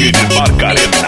You just marcar el